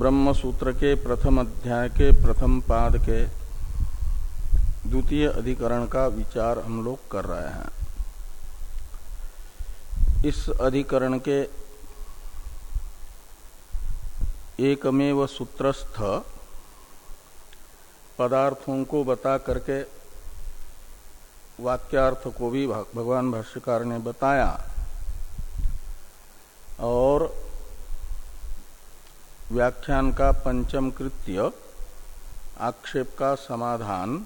ब्रह्म सूत्र के प्रथम अध्याय के प्रथम पाद के द्वितीय अधिकरण का विचार हम लोग कर रहे हैं। इस अधिकरण के एकमेव सूत्रस्थ पदार्थों को बता करके वाक्यार्थ को भी भगवान भाष्यकार ने बताया। और व्याख्यान का पंचम कृत्य, आक्षेप का समाधान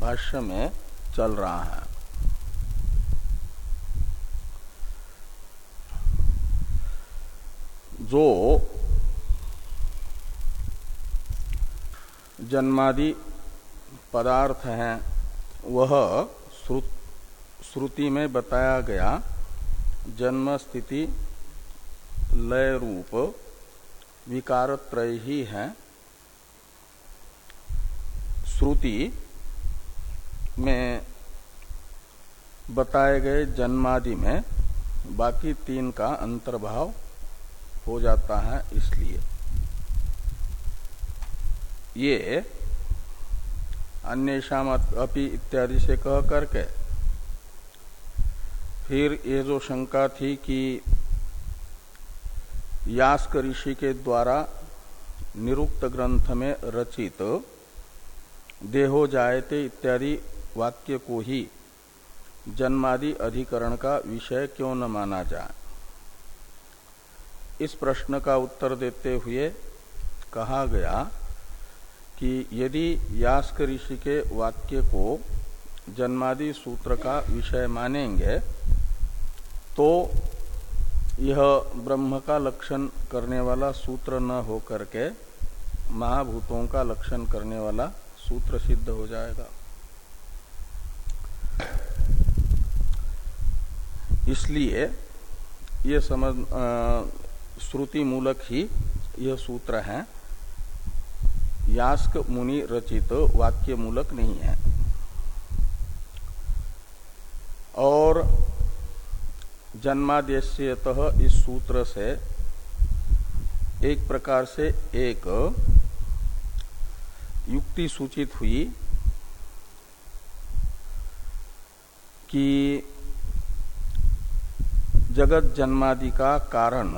भाष्य में चल रहा है। जो जन्मादि पदार्थ हैं, वह श्रुति में बताया गया जन्म स्थिति, लय रूप विकार त्रय ही। है श्रुति में बताए गए जन्मादि में बाकी तीन का अंतर्भाव हो जाता है इसलिए। ये अन्य अपि इत्यादि से कह करके फिर ये जो शंका थी कि यास्क ऋषि के द्वारा निरुक्त ग्रंथ में रचित, देहो जायते इत्यादि वाक्य को ही जन्मादि अधिकरण का विषय क्यों न माना जाए? इस प्रश्न का उत्तर देते हुए कहा गया कि यदि यास्क ऋषि के वाक्य को जन्मादि सूत्र का विषय मानेंगे तो यह ब्रह्म का लक्षण करने वाला सूत्र न हो करके महाभूतों का लक्षण करने वाला सूत्र सिद्ध हो जाएगा। इसलिए ये समझ श्रुति मूलक ही यह सूत्र है। यास्क मुनि रचित वाक्य मूलक नहीं है। और जन्मादेश्यत इस सूत्र से एक प्रकार से एक युक्ति सूचित हुई कि जगत जन्मादि का कारण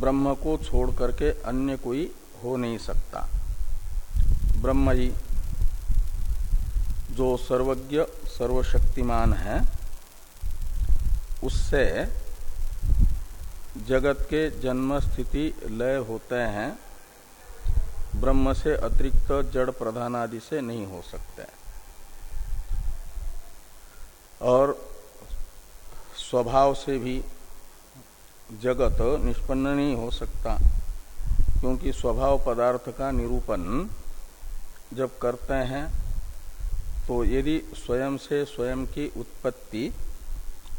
ब्रह्म को छोड़ करके अन्य कोई हो नहीं सकता। ब्रह्म ही जो सर्वज्ञ सर्वशक्तिमान है, उससे जगत के जन्म स्थिति लय होते हैं, ब्रह्म से अतिरिक्त जड़ प्रधान आदि से नहीं हो सकते। और स्वभाव से भी जगत निष्पन्न नहीं हो सकता, क्योंकि स्वभाव पदार्थ का निरूपण जब करते हैं तो यदि स्वयं से स्वयं की उत्पत्ति,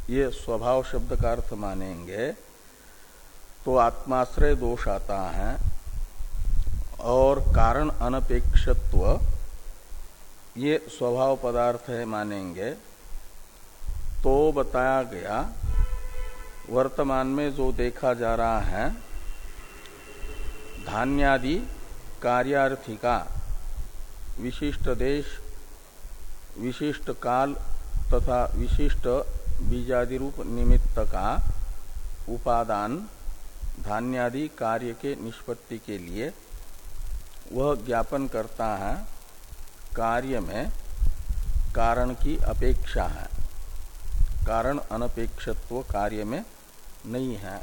ये स्वभाव शब्द का अर्थ मानेंगे तो आत्माश्रय दोष आता है और कारण अनपेक्षत्व, ये स्वभाव पदार्थ है मानेंगे। तो बताया गया, वर्तमान में जो देखा जा रहा है, धान्यादि कार्यार्थी का विशिष्ट देश विशिष्ट काल तथा विशिष्ट बीजादि रूप निमित्त का उपादान, धान्यादि कार्य के निष्पत्ति के लिए वह ज्ञापन करता है, कार्य में कारण की अपेक्षा है। कारण अनपेक्षत्व कार्य में नहीं है।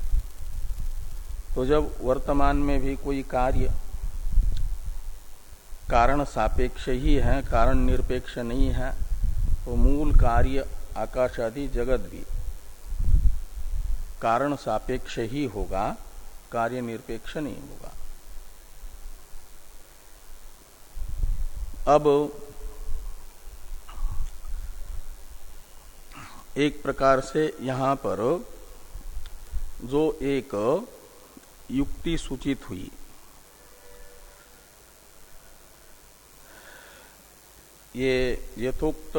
तो जब वर्तमान में भी कोई कार्य कारण सापेक्ष ही है, कारण निरपेक्ष नहीं है। तो मूल कार्य आकाश आदि जगत भी। कारण सापेक्ष ही होगा, कार्य निरपेक्ष नहीं होगा। अब एक प्रकार से यहाँ पर जो एक युक्ति सूचित हुई ये यथोक्त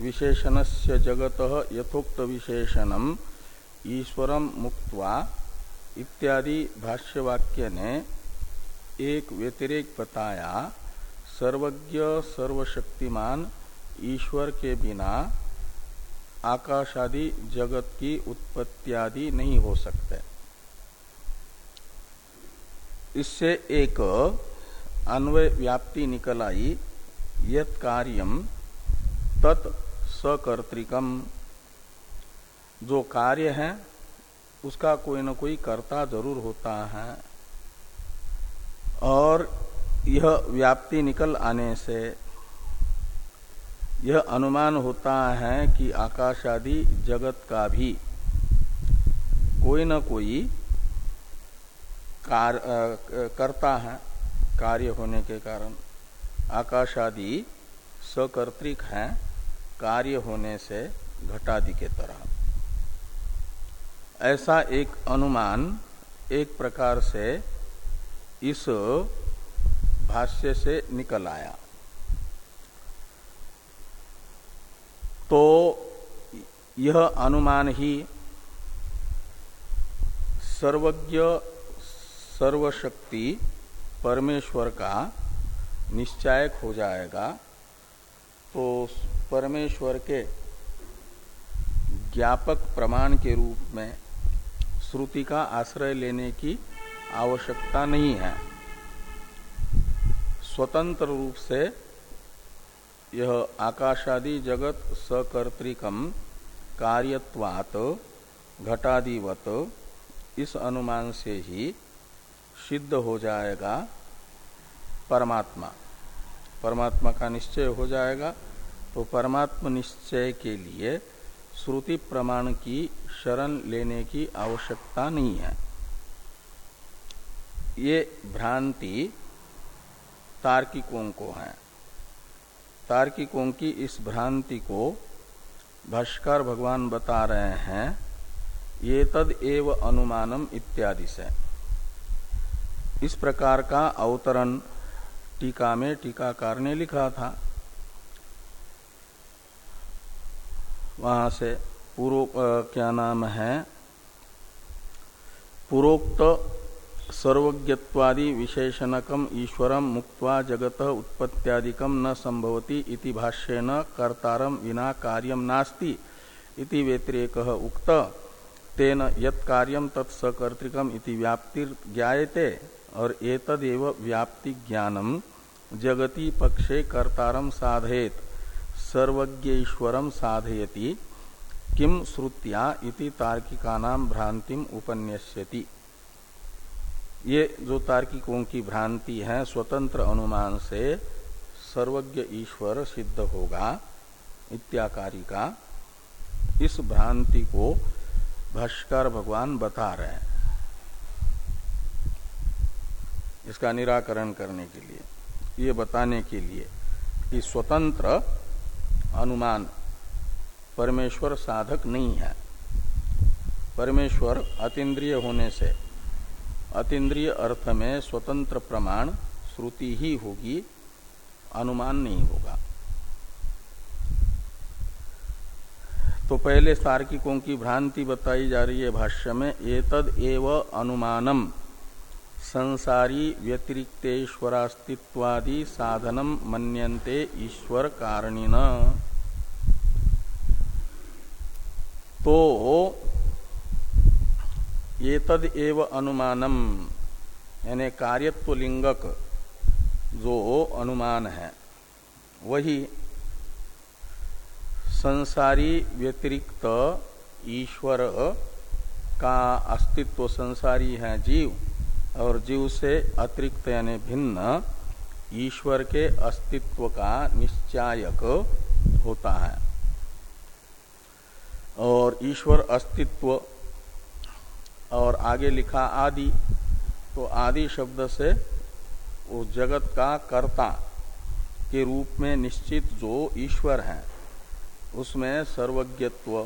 विशेषण से जगत यथोक्त विशेषणम ईश्वरम मुक्तवा इत्यादि भाष्यवाक्य ने एक व्यतिरेक बताया सर्वज्ञ, सर्वशक्तिमान, ईश्वर के बिना आकाश आदि जगत की उत्पत्ति नहीं हो सकते। इससे एक अन्वय व्याप्ति निकल आई। यत कार्यम तत् सकर्तिकम। जो कार्य है उसका कोई न कोई कर्ता ज़रूर होता है। और यह व्याप्ति निकल आने से यह अनुमान होता है कि आकाश आदि जगत का भी कोई न कोई कार, आ, करता है कार्य होने के कारण। आकाश आदि सकर्तिक हैं, कार्य होने से घटादि के तरह। ऐसा एक अनुमान एक प्रकार से इस भाष्य से निकल आया। तो यह अनुमान ही सर्वज्ञ, सर्वशक्ति, परमेश्वर का निश्चायक हो जाएगा तो परमेश्वर के ज्ञापक प्रमाण के रूप में श्रुति का आश्रय लेने की आवश्यकता नहीं है। स्वतंत्र रूप से यह आकाशादि जगत सकर्तिकम कार्यवात घटादिवत इस अनुमान से ही सिद्ध हो जाएगा परमात्मा। परमात्मा का निश्चय हो जाएगा तो परमात्मा निश्चय के लिए श्रुति प्रमाण की शरण लेने की आवश्यकता नहीं है। ये भ्रांति तार्किकों को है। तार्किकों की इस भ्रांति को भाष्कर भगवान बता रहे हैं, ये तद एव अनुमानम इत्यादि से। इस प्रकार का अवतरण टीका में टीकाकार ने लिखा था। वहाँ से पूर्व क्या नाम है? पूर्वोक्त सर्वज्ञत्वादि विशेषणकम ईश्वरम मुक्त्वा जगत उत्पत्त्यादिकम न संभवती इति भाष्येन कर्तारम विना कार्यम नास्ति इति व्यतिरेक उक्त। तेन यत कार्यम तत्सकर्तृकम इति व्याप्तिर ज्ञायते और एतदेव व्याप्ति ज्ञानम जगति पक्षे कर्तारम साधयेत सर्वज्ञ साधयति किम श्रुत्या इति तार्किकानाम भ्रांतिम उपन्यस्यति। ये जो तार्किकों की भ्रांति है, स्वतंत्र अनुमान से सर्वज्ञ ईश्वर सिद्ध होगा इत्याकारी का इस भ्रांति को भाष्कर भगवान बता रहे हैं। इसका निराकरण करने के लिए। ये बताने के लिए कि स्वतंत्र अनुमान परमेश्वर साधक नहीं है। परमेश्वर अतीन्द्रिय होने से, अतीन्द्रिय अर्थ में स्वतंत्र प्रमाण, श्रुति ही होगी, अनुमान नहीं होगा। तो पहले तार्किकों की भ्रांति बताई जा रही है भाष्य में, एतद एव अनुमानम। संसारी व्यतिरिक्तेश्वरास्तित्वादि साधनम मन्यन्ते ईश्वर कारणिन तो ये तद एव अनुमानम। यानी कार्यत्व लिंगक जो अनुमान है, वही संसारी व्यतिरिक्त ईश्वर का अस्तित्व संसारी है जीव। और जीव से अतिरिक्त यानी भिन्न, ईश्वर के अस्तित्व का निश्चायक होता है। और ईश्वर अस्तित्व और आगे लिखा आदि तो आदि शब्द से वो जगत का कर्ता के रूप में निश्चित जो ईश्वर है, उसमें सर्वज्ञत्व,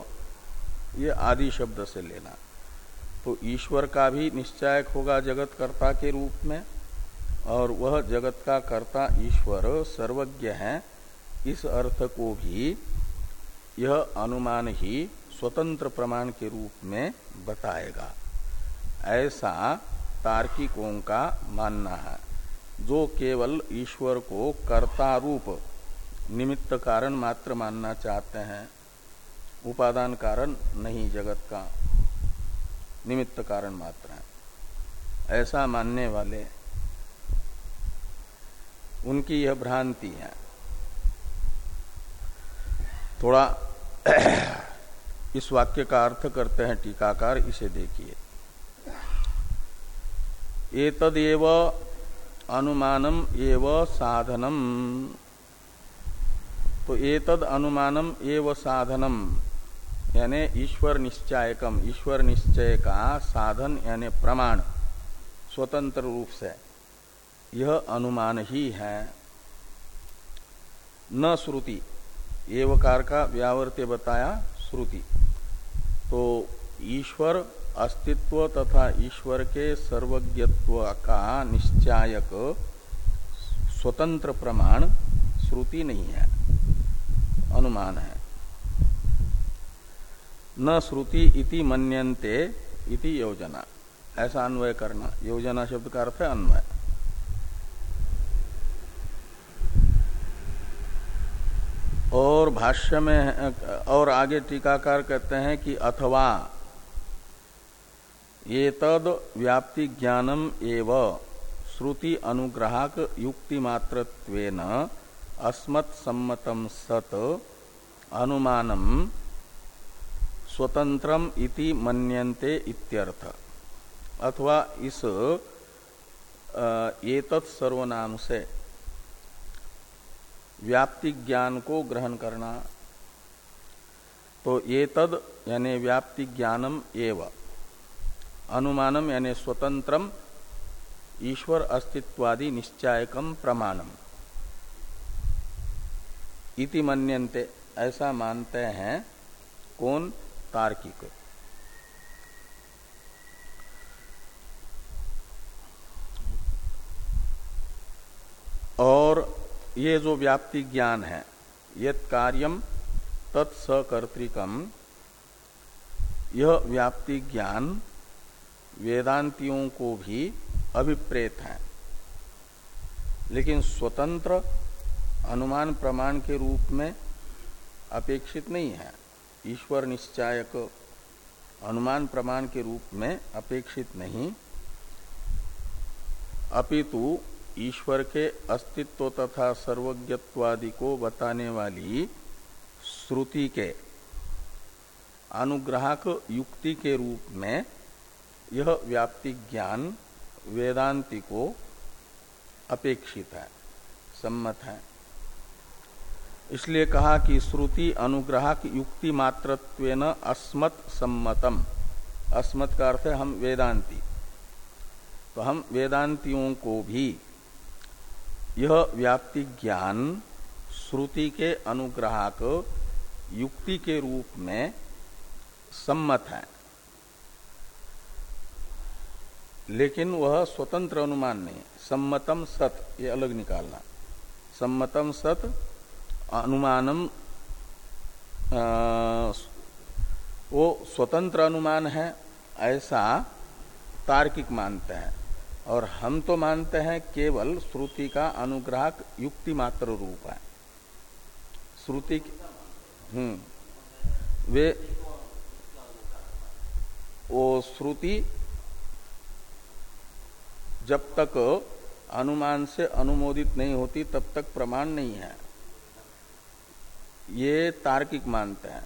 ये आदि शब्द से लेना। तो ईश्वर का भी निश्चायक होगा जगत कर्ता के रूप में, और वह जगत का कर्ता ईश्वर सर्वज्ञ है। इस अर्थ को भी यह अनुमान ही स्वतंत्र प्रमाण के रूप में बताएगा। ऐसा तार्किकों का मानना है, जो केवल ईश्वर को कर्ता रूप निमित्त कारण मात्र मानना चाहते हैं। उपादान कारण नहीं जगत का। निमित्त कारण मात्र है। ऐसा मानने वाले उनकी यह भ्रांति है। थोड़ा इस वाक्य का अर्थ करते हैं टीकाकार, इसे देखिए। एतदेव अनुमानम एव साधनम। तो एतद अनुमानम एव साधनम। यानी ईश्वर निश्चयकम, ईश्वर निश्चय का साधन यानी प्रमाण, स्वतंत्र रूप से। यह अनुमान ही है। न श्रुति, एवकार का व्यावर्त्य बताया श्रुति। तो ईश्वर अस्तित्व तथा ईश्वर के सर्वज्ञत्व का निश्चायक स्वतंत्र प्रमाण श्रुति नहीं है, अनुमान है। न श्रुति इति मन्यन्ते इति योजना। ऐसा अन्वय करना। योजना शब्द का अर्थ है अन्वय। और भाष्य में, और आगे टीकाकार कहते हैं कि अथवा, ये तद व्याप्ति ज्ञानम एव, श्रुति अनुग्राहक युक्ति मात्र अस्मत् सम्मतम सत, अनुमानम स्वतंत्रम इति मन्यन्ते इत्यर्थ। अथवा इस ये सर्वनाम से व्याप्ति ज्ञान को ग्रहण करना। तो ये तद यानी व्याप्ति ज्ञानम एव। अनुमानम यानी स्वतंत्रम ईश्वर अस्तित्वादि निश्चायकम प्रमाणम। इति मन्यन्ते, ऐसा मानते हैं, कौन? तार्किक और ये जो व्याप्ति ज्ञान है यद कार्यम तत्सकर्तिकम यह व्याप्ति ज्ञान वेदांतियों को भी अभिप्रेत है। लेकिन स्वतंत्र, अनुमान प्रमाण के रूप में अपेक्षित नहीं है। ईश्वर निश्चायक अनुमान प्रमाण के रूप में अपेक्षित नहीं। अपितु ईश्वर के अस्तित्व तथा सर्वज्ञत्वादि को बताने वाली श्रुति के अनुग्राहक युक्ति के रूप में यह व्याप्ति ज्ञान वेदांति को अपेक्षित है, सम्मत है। इसलिए कहा कि श्रुति अनुग्राहक युक्ति मात्रत्वेन अस्मत् सम्मतम। अस्मत् का अर्थ है हम वेदांती। तो हम वेदांतियों को भी यह व्याप्ति ज्ञान श्रुति के अनुग्राहक युक्ति के रूप में सम्मत है। लेकिन वह स्वतंत्र अनुमान नहीं। सम्मतम सत, ये अलग निकालना। सम्मतम सत अनुमानम वो स्वतंत्र अनुमान है, ऐसा तार्किक मानते हैं। और हम तो मानते हैं केवल श्रुति का अनुग्राहक युक्ति मात्र रूप है। श्रुति हम्म। वे वो श्रुति जब तक अनुमान से अनुमोदित नहीं होती, तब तक प्रमाण नहीं है। ये तार्किक मानते हैं।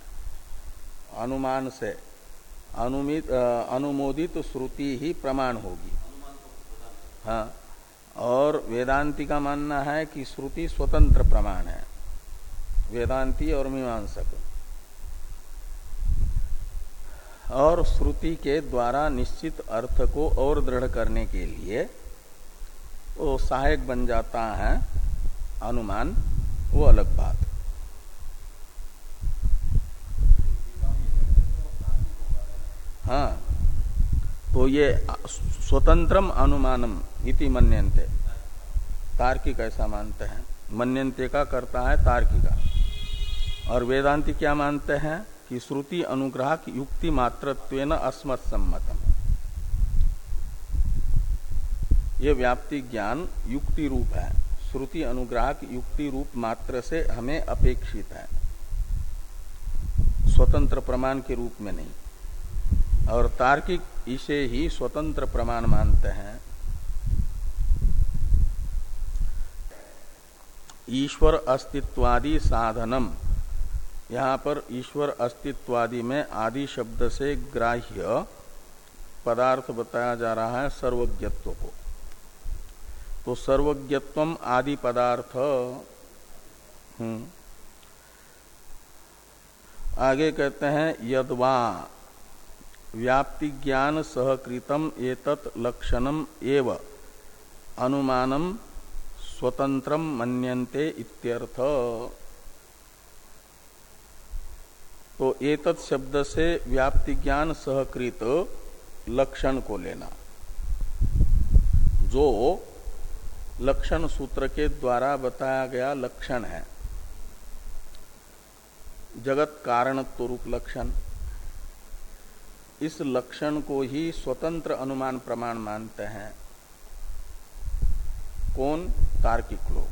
अनुमान से। अनुमित अनुमोदित श्रुति ही प्रमाण होगी। हाँ। और वेदांति का मानना है कि श्रुति स्वतंत्र प्रमाण है। वेदांति और मीमांसक। और श्रुति के द्वारा निश्चित अर्थ को और दृढ़ करने के लिए वो सहायक बन जाता है। अनुमान, वो अलग बात। हाँ। तो ये स्वतंत्रम अनुमानम इति मन्यन्ते। तार्किक ऐसा मानते हैं। मन्यन्ते का करता है तार्किका। और वेदांति क्या मानते हैं? कि श्रुति अनुग्रह युक्ति मात्रत्वेन अस्मत् सम्मतम ये व्याप्ति ज्ञान युक्ति रूप है। श्रुति अनुग्राहक युक्ति रूप मात्र से हमें अपेक्षित है। स्वतंत्र प्रमाण के रूप में नहीं। और तार्किक इसे ही स्वतंत्र प्रमाण मानते हैं। ईश्वर अस्तित्वादि साधनम। यहाँ पर ईश्वर अस्तित्वादि में आदि शब्द से ग्राह्य पदार्थ बताया जा रहा है सर्वज्ञत्व को। तो सर्वज्ञत्व आदि पदार्थ हम्म आगे कहते हैं यदवा। व्याप्ति ज्ञान सहकृतम एतत् लक्षणम एव। अनुमानम स्वतंत्रम मन्यन्ते इत्यर्थ। तो एतत् शब्द से व्याप्ति ज्ञान सहकृत लक्षण को लेना। जो लक्षण सूत्र के द्वारा बताया गया लक्षण है, जगत कारणत्व रूप लक्षण। इस लक्षण को ही स्वतंत्र अनुमान प्रमाण मानते हैं। कौन? तार्किक लोग।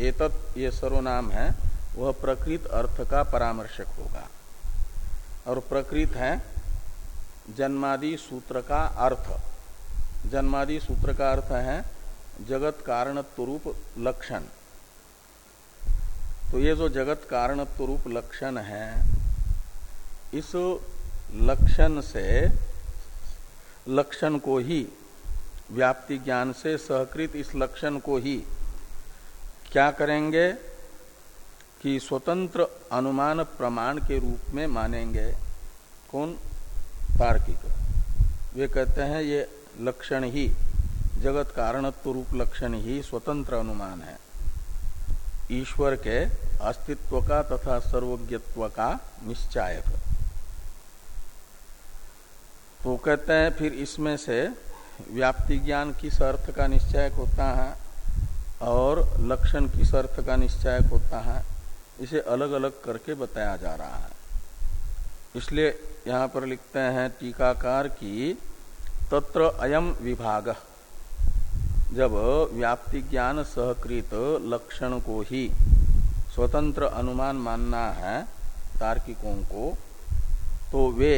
एतत् ये सर्वनाम है, वह प्रकृत अर्थ का परामर्शक होगा। और प्रकृत है, जन्मादि सूत्र का अर्थ। जन्मादि सूत्र का अर्थ है, जगत कारणत्व रूप लक्षण। तो ये जो जगत कारणत्व रूप लक्षण है, इस लक्षण से, लक्षण को ही, व्याप्ति ज्ञान से सहकृत इस लक्षण को ही, क्या करेंगे? कि स्वतंत्र अनुमान प्रमाण के रूप में मानेंगे। कौन? तार्किक। वे कहते हैं, ये लक्षण ही, जगत कारणत्व रूप लक्षण ही स्वतंत्र अनुमान है। ईश्वर के अस्तित्व का तथा सर्वज्ञत्व का निश्चायक। तो कहते हैं, फिर इसमें से व्याप्ति ज्ञान किस अर्थ का निश्चयक होता है और लक्षण किस अर्थ का निश्चयक होता है। इसे अलग अलग करके बताया जा रहा है। इसलिए यहाँ पर लिखते हैं, टीकाकार की तत्र अयम विभाग। जब व्याप्ति ज्ञान सहकृत लक्षण को ही स्वतंत्र अनुमान मानना है तार्किकों को तो वे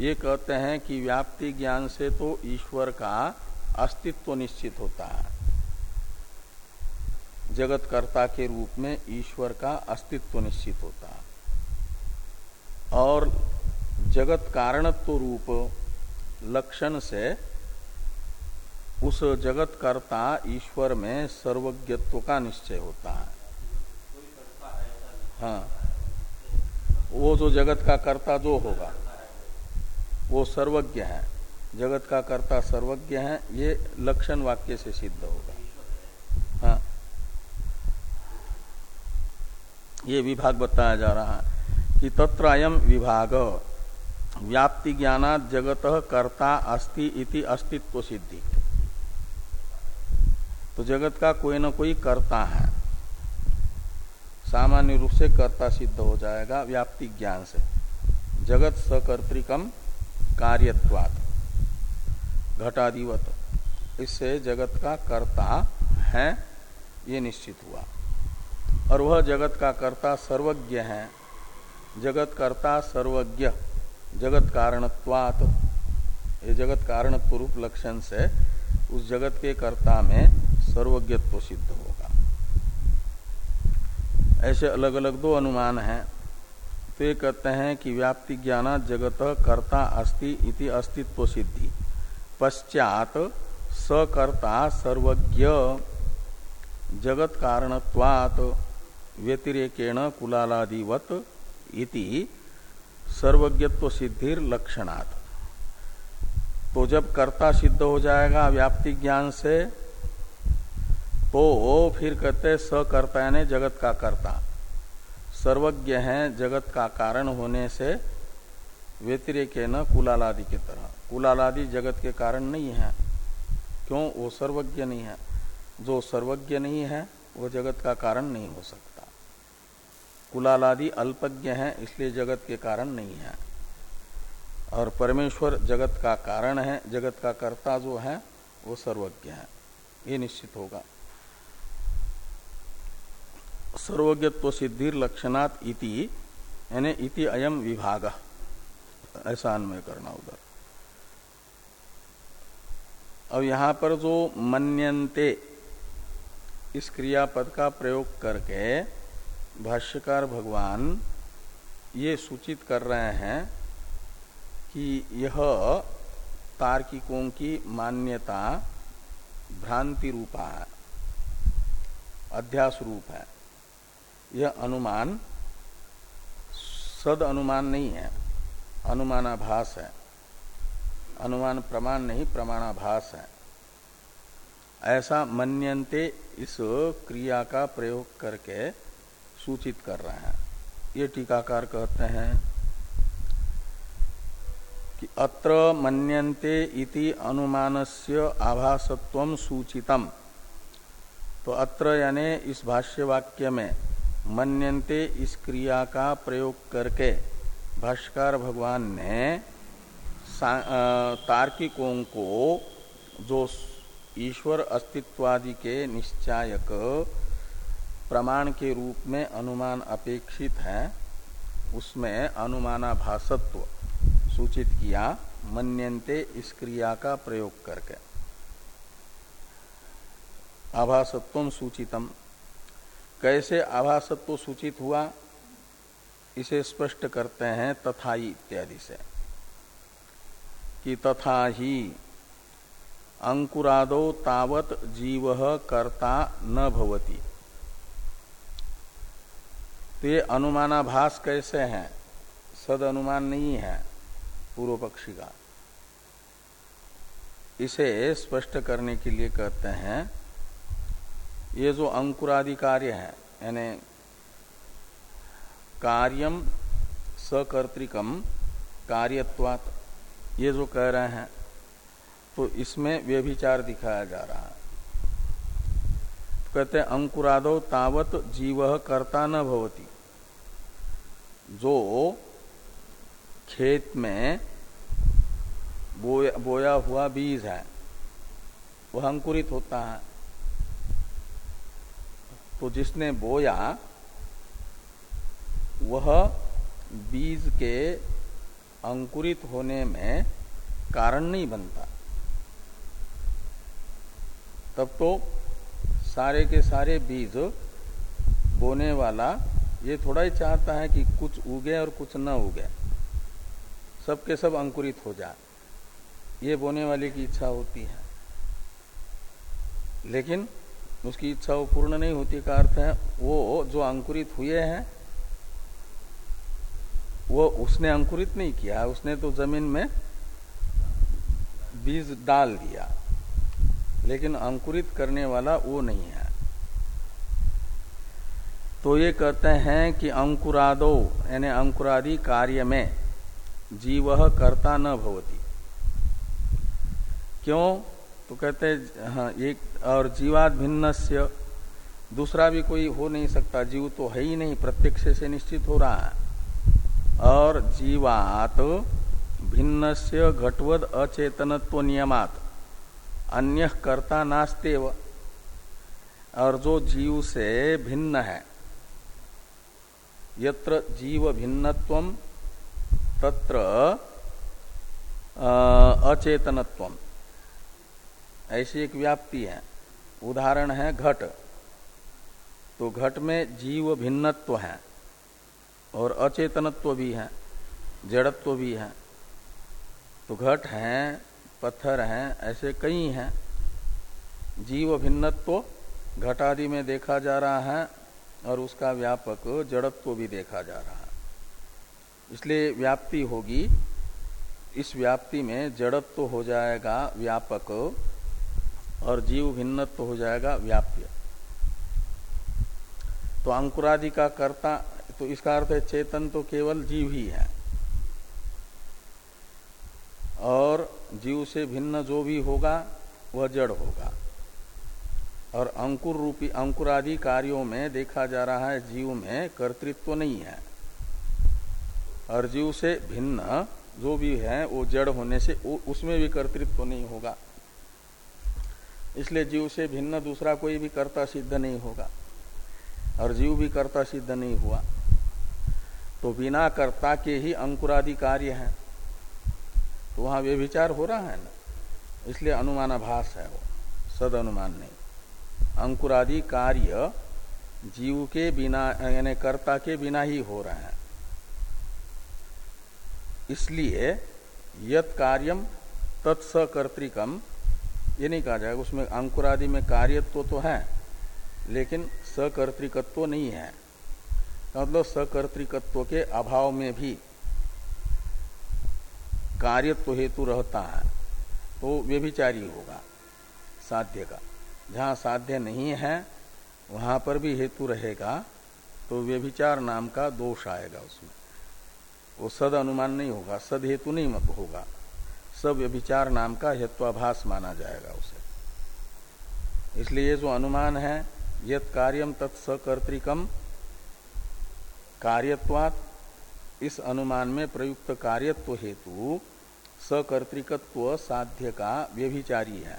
ये कहते हैं कि व्याप्ति ज्ञान से तो ईश्वर का अस्तित्व निश्चित होता है। जगतकर्ता के रूप में ईश्वर का अस्तित्व निश्चित होता है। और जगत कारणत्व रूप लक्षण से उस जगत कर्ता ईश्वर में सर्वज्ञत्व का निश्चय होता है। हाँ वो जो जगत का कर्ता जो होगा। वो सर्वज्ञ है। जगत का कर्ता सर्वज्ञ है। ये लक्षण वाक्य से सिद्ध होगा। हाँ। ये विभाग बताया जा रहा है कि तत्र अयम विभाग, व्याप्ति ज्ञानात जगत कर्ता अस्ति इति अस्तित्व सिद्धि। तो जगत का कोई ना कोई कर्ता है। सामान्य रूप से कर्ता सिद्ध हो जाएगा व्याप्ति ज्ञान से। जगत सकर्तिकम कार्यत्वात। घटाधिवत इससे जगत का कर्ता है, ये निश्चित हुआ। और वह जगत का कर्ता सर्वज्ञ है। जगत कर्ता सर्वज्ञ। जगत कारणत्वात। ये जगत कारण रूप लक्षण से उस जगत के कर्ता में सर्वज्ञत्व सिद्ध होगा। ऐसे अलग अलग दो अनुमान हैं। तो ये कहते हैं कि व्याप्ति ज्ञान जगत कर्ता अस्ति इति अस्तित्व सिद्धि। पश्चात सकर्ता सर्वज्ञ जगत कारणत्वात व्यतिरेकेण कुलालादिवत इति सर्वज्ञत्व सिद्धिर लक्षणात्। तो जब कर्ता सिद्ध हो जाएगा व्याप्ति ज्ञान से तो फिर कहते सकर्ता यानी जगत का कर्ता। सर्वज्ञ है, जगत का कारण होने से व्यतिरेक न कुलालादि की तरह। कुलालादि जगत के कारण नहीं है। क्यों? वो सर्वज्ञ नहीं है। जो सर्वज्ञ नहीं है, वो जगत का कारण नहीं हो सकता। कुलालादि अल्पज्ञ हैं, इसलिए जगत के कारण नहीं है। और परमेश्वर जगत का कारण है, जगत का कर्ता जो है, वो सर्वज्ञ है। ये निश्चित होगा। सर्वज्ञत्व लक्षणात् इति, यानी इति अयम विभाग। ऐसा अन्वय करना उधर। अब यहाँ पर जो मन्यन्ते, इस क्रियापद का प्रयोग करके भाष्यकार भगवान ये सूचित कर रहे हैं कि यह तार्किकों की मान्यता भ्रांति रूपा है, अध्यास रूप है। यह अनुमान, सद अनुमान नहीं है, अनुमानाभास है। अनुमान प्रमाण नहीं, प्रमाणाभास है। ऐसा मन्यन्ते इस क्रिया का प्रयोग करके सूचित कर रहे हैं। ये टीकाकार कहते हैं कि अत्र मन्यन्ते इति अनुमानस्य आभासत्व सूचितम। तो अत्र यानी इस भाष्य वाक्य में मन्यन्ते इस क्रिया का प्रयोग करके भाष्कर भगवान ने तार्किकों को जो ईश्वर अस्तित्वादि के निश्चायक प्रमाण के रूप में अनुमान अपेक्षित है, उसमें अनुमानाभासत्व सूचित किया, मन्यन्ते इस क्रिया का प्रयोग करके। आभासत्व सूचितम। कैसे आभासत्व सूचित हुआ, इसे स्पष्ट करते हैं तथाई इत्यादि से। कि तथा ही अंकुरादो तावत जीव कर्ता न भवती। तो ये अनुमानाभास कैसे हैं? सद अनुमान नहीं है पूर्व पक्षी का। इसे स्पष्ट करने के लिए कहते हैं ये जो अंकुरादि कार्य है यानी कार्यम सकर्तिकम कार्यत्वात ये जो कह रहे हैं तो इसमें व्यभिचार दिखाया जा रहा है। तो कहते हैं अंकुरादो तावत जीव कर्ता न भवती। जो खेत में बोया, बोया हुआ बीज है वह अंकुरित होता है। तो जिसने बोया, वह बीज के अंकुरित होने में कारण नहीं बनता। तब तो सारे के सारे बीज बोने वाला ये थोड़ा ही चाहता है कि कुछ उगे और कुछ न उगे। सबके सब अंकुरित हो जाए। ये बोने वाले की इच्छा होती है। लेकिन उसकी इच्छा वो पूर्ण नहीं होती, का अर्थ है, वो जो अंकुरित हुए हैं, वो उसने अंकुरित नहीं किया, उसने तो ज़मीन में बीज डाल दिया, लेकिन अंकुरित करने वाला वो नहीं है। तो ये कहते हैं कि अंकुरादो, यानी अंकुरादि कार्य में जीव कर्ता न भवती। क्यों? तो कहते हैं हाँ एक और जीवाद भिन्न दूसरा भी कोई हो नहीं सकता, जीव तो है ही नहीं, प्रत्यक्ष से निश्चित हो रहा है। और जीवात भिन्न से घटवद अचेतनत्व नियमात, अन्य कर्ता नास्तेव। और जो जीव से भिन्न है, यत्र जीव भिन्नत्व तत्र अचेतनत्व। ऐसी एक व्याप्ति है। उदाहरण है घट। तो घट में जीव भिन्नत्व है और अचेतनत्व भी है, जड़त्व भी है। तो घट है, पत्थर है, ऐसे कई हैं। जीव भिन्नत्व घटादि में देखा जा रहा है और उसका व्यापक जड़त्व भी देखा जा रहा है। इसलिए व्याप्ति होगी। इस व्याप्ति में जड़त्व हो जाएगा, व्यापक और जीव भिन्नत्व हो जाएगा व्याप्य। तो अंकुरादि का कर्ता तो इसका अर्थ है चेतन तो केवल जीव ही है। और जीव से भिन्न जो भी होगा, वह जड़ होगा। और अंकुर रूपी, अंकुरादि कार्यों में देखा जा रहा है, जीव में कर्तृत्व तो नहीं है। और जीव से भिन्न जो भी है, वो जड़ होने से उसमें भी कर्तृत्व तो नहीं होगा। इसलिए जीव से भिन्न दूसरा कोई भी कर्ता सिद्ध नहीं होगा। और जीव भी कर्ता सिद्ध नहीं हुआ। तो बिना कर्ता के ही अंकुरादि कार्य है। तो वहाँ वे विचार हो रहा है ना? इसलिए अनुमानाभास है वो। सद अनुमान नहीं। अंकुरादि कार्य जीव के बिना, यानी कर्ता के बिना ही हो रहे हैं। इसलिए यत कार्यम तत्सकर्तिकम ये नहीं कहा जाएगा, उसमें अंकुरादि में कार्यत्व तो है, लेकिन सकर्तिकत्व नहीं है। मतलब सकर्तिकत्व के अभाव में भी कार्यत्व हेतु रहता है तो व्यभिचारी होगा, साध्य का। जहाँ साध्य नहीं है, वहाँ पर भी हेतु रहेगा तो व्यभिचार नाम का दोष आएगा उसमें। वो सद अनुमान नहीं होगा, सद हेतु नहीं मत होगा। सब व्यभिचार नाम का हेत्वाभास माना जाएगा उसे। इसलिए ये जो अनुमान है, यत कार्यम तत्सकर्तिकम कार्यत्वात, इस अनुमान में प्रयुक्त कार्यत्व हेतु सकर्तिकत्व साध्य का व्यभिचारी है।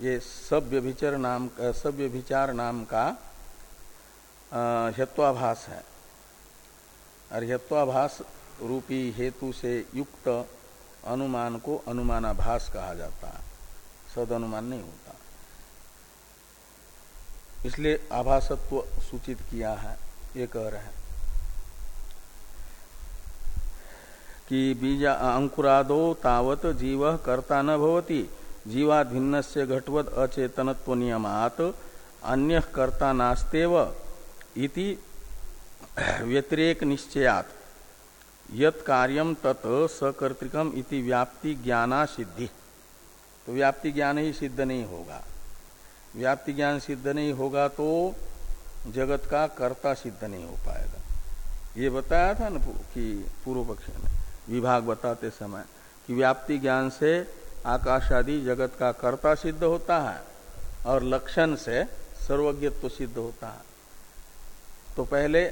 ये सब नाम सब व्यभिचार नाम का हेत्वाभास है। और हेत्वाभास रूपी हेतु से युक्त अनुमान को अनुमानाभास कहा जाता है। सद अनुमान नहीं होता। इसलिए आभासत्व सूचित किया है, ये कह रहे हैं कि बीजा अंकुरादो तावत जीव कर्ता न भवती जीवा भिन्न से घटवद अचेतनत्व नियमात, अन्य कर्ता नास्तेव इति व्यतिरेक निश्चयात। यत कार्यम तत् सकर्तिकम इति व्याप्ति ज्ञाना सिद्धि। तो व्याप्ति ज्ञान ही सिद्ध नहीं होगा। व्याप्ति ज्ञान सिद्ध नहीं होगा तो जगत का कर्ता सिद्ध नहीं हो पाएगा। ये बताया था ना कि पूर्व पक्ष ने विभाग बताते समय, कि व्याप्ति ज्ञान से आकाश आदि जगत का कर्ता सिद्ध होता है और लक्षण से सर्वज्ञत्व सिद्ध होता है। तो पहले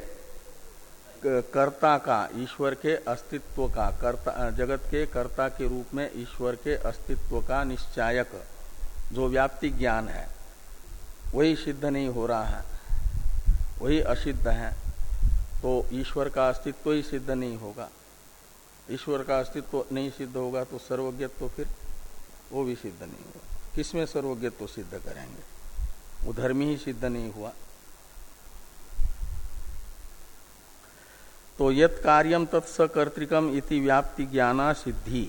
कर्ता का, ईश्वर के अस्तित्व का, कर्ता, जगत के कर्ता के रूप में ईश्वर के अस्तित्व का निश्चायक जो व्याप्ति ज्ञान है, वही सिद्ध नहीं हो रहा है, वही असिद्ध है तो ईश्वर का अस्तित्व ही सिद्ध नहीं होगा। ईश्वर का अस्तित्व नहीं सिद्ध होगा तो सर्वज्ञत्व फिर वो भी सिद्ध नहीं होगा। किसमें सर्वज्ञत्व सिद्ध करेंगे? वो धर्म ही सिद्ध नहीं हुआ। तो यत कार्यम तत्सकर्तिकम इति व्याप्ति ज्ञाना सिद्धि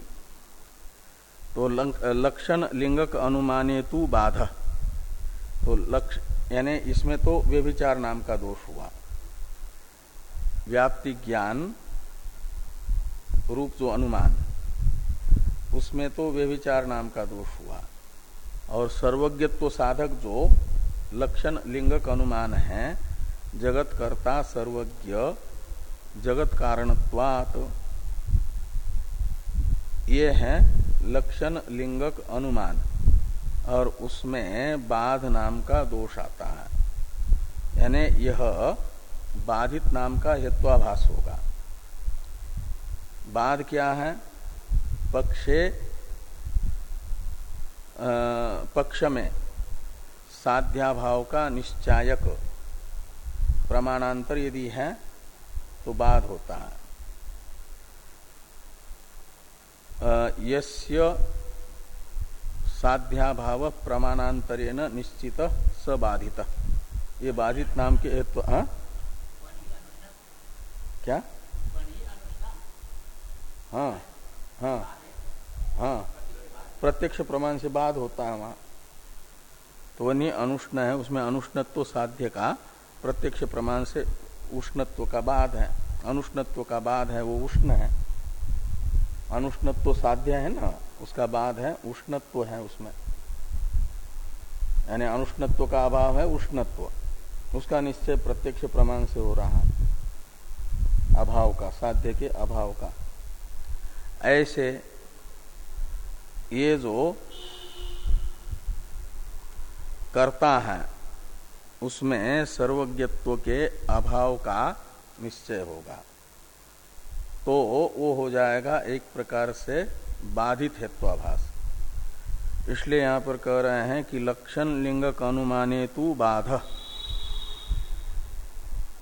तो लक्षण लिंगक अनुमाने तु बाध। तो लक्ष्य यानी इसमें तो व्यभिचार नाम का दोष हुआ। व्याप्ति ज्ञान, रूप जो अनुमान, उसमें तो व्यभिचार नाम का दोष हुआ। और सर्वज्ञत्व साधक जो लक्षण लिंगक अनुमान है जगत कर्ता सर्वज्ञ जगत कारणत्वात ये है लक्षण, लिंगक अनुमान। और उसमें बाध नाम का दोष आता है। यानी यह बाधित नाम का हेत्वाभास होगा। बाध क्या है? पक्षे पक्ष में साध्याभाव का निश्चायक प्रमाणांतर यदि है तो बाध होता है। यस्य साध्याभाव प्रमाणांतरेण निश्चित सबाधित ये बाधित नाम के हेतु हाँ? क्या? हाँ हाँ हाँ। प्रत्यक्ष प्रमाण से बाध होता है वहाँ। तो वही अनुष्ण है, उसमें अनुष्णत्व साध्य का प्रत्यक्ष प्रमाण से उष्णत्व का बाद है। अनुष्णत्व का बाद है, वो उष्ण है। अनुष्णत्व साध्य है ना, उसका बाद है, उष्णत्व है उसमें। यानी अनुष्णत्व का अभाव है, उष्णत्व। उसका निश्चय प्रत्यक्ष प्रमाण से हो रहा है। अभाव का, साध्य के अभाव का। ऐसे ये जो करता है उसमें सर्वज्ञत्व के अभाव का निश्चय होगा। तो वो हो जाएगा एक प्रकार से बाधित हेत्वाभास इसलिए यहाँ पर कह रहे हैं कि लक्षण लिंग अनुमाने तु बाध।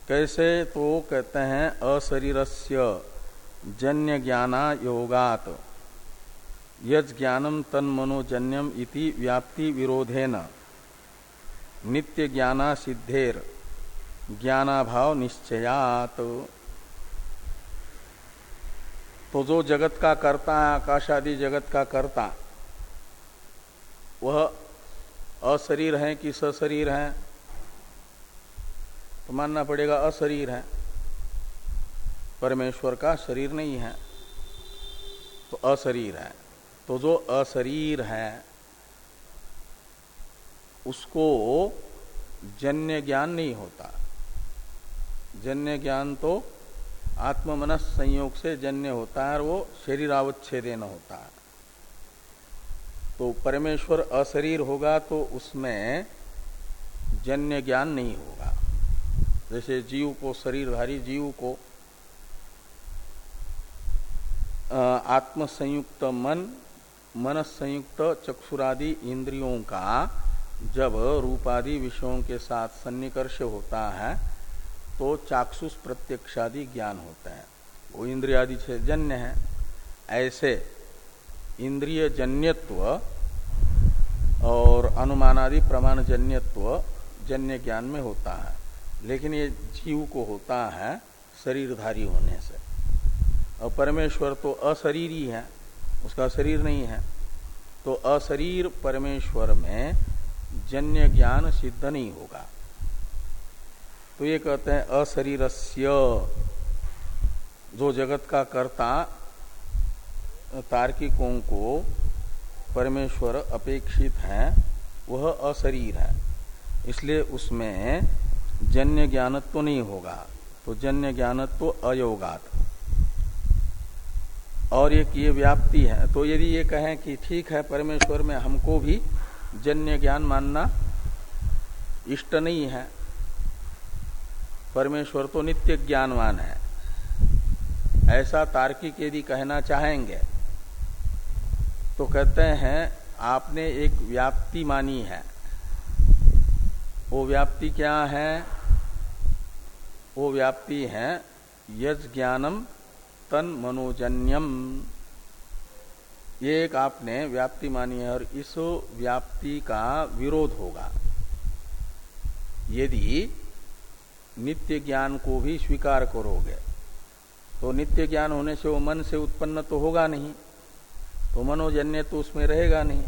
कैसे? तो कहते हैं अशरीरस्य जन्य ज्ञाना योगात। यज ज्ञानम तन मनोजन्यम इति व्याप्ति विरोधेन। नित्य ज्ञाना सिद्धेर ज्ञानाभाव निश्चयात। तो जो जगत का कर्ता है आकाश आदि जगत का कर्ता, वह अशरीर है कि सशरीर है? तो मानना पड़ेगा अशरीर है। परमेश्वर का शरीर नहीं है तो अशरीर है। तो जो अशरीर है उसको जन्य ज्ञान नहीं होता। जन्य ज्ञान तो आत्म मनस संयोग से जन्य होता है और वो शरीर अवच्छेदन होता है। तो परमेश्वर अशरीर होगा तो उसमें जन्य ज्ञान नहीं होगा। जैसे जीव को, शरीरधारी जीव को आत्म संयुक्त मन मन संयुक्त चक्षुरादि इंद्रियों का जब रूपादि विषयों के साथ सन्निकर्ष होता है तो चाक्षुष प्रत्यक्षादि ज्ञान होता है। वो इंद्रियादि से जन्य है। ऐसे इंद्रिय जन्यत्व और अनुमानादि प्रमाण जन्यत्व जन्य ज्ञान में होता है। लेकिन ये जीव को होता है शरीरधारी होने से। और परमेश्वर तो अशरीरी है, उसका शरीर नहीं है। तो अशरीर परमेश्वर में जन्य ज्ञान सिद्ध नहीं होगा। तो ये कहते हैं अशरीरस्य। जो जगत का कर्ता तार्किकों को परमेश्वर अपेक्षित है, वह अशरीर है। इसलिए उसमें जन्य ज्ञानत्व तो नहीं होगा। तो जन्य ज्ञानत्व तो अयोगात। और एक ये व्याप्ति है। तो यदि ये कहें कि ठीक है, परमेश्वर में हमको भी जन्य ज्ञान मानना इष्ट नहीं है। परमेश्वर तो नित्य ज्ञानवान है। ऐसा तार्किक यदि कहना चाहेंगे तो कहते हैं, आपने एक व्याप्ति मानी है। वो व्याप्ति क्या है? वो व्याप्ति है यज ज्ञानम तन मनोजन्यम ये एक आपने व्याप्ति मानी है और इस व्याप्ति का विरोध होगा। यदि नित्य ज्ञान को भी स्वीकार करोगे तो नित्य ज्ञान होने से वो मन से उत्पन्न तो होगा नहीं तो मनोजन्य तो उसमें रहेगा नहीं।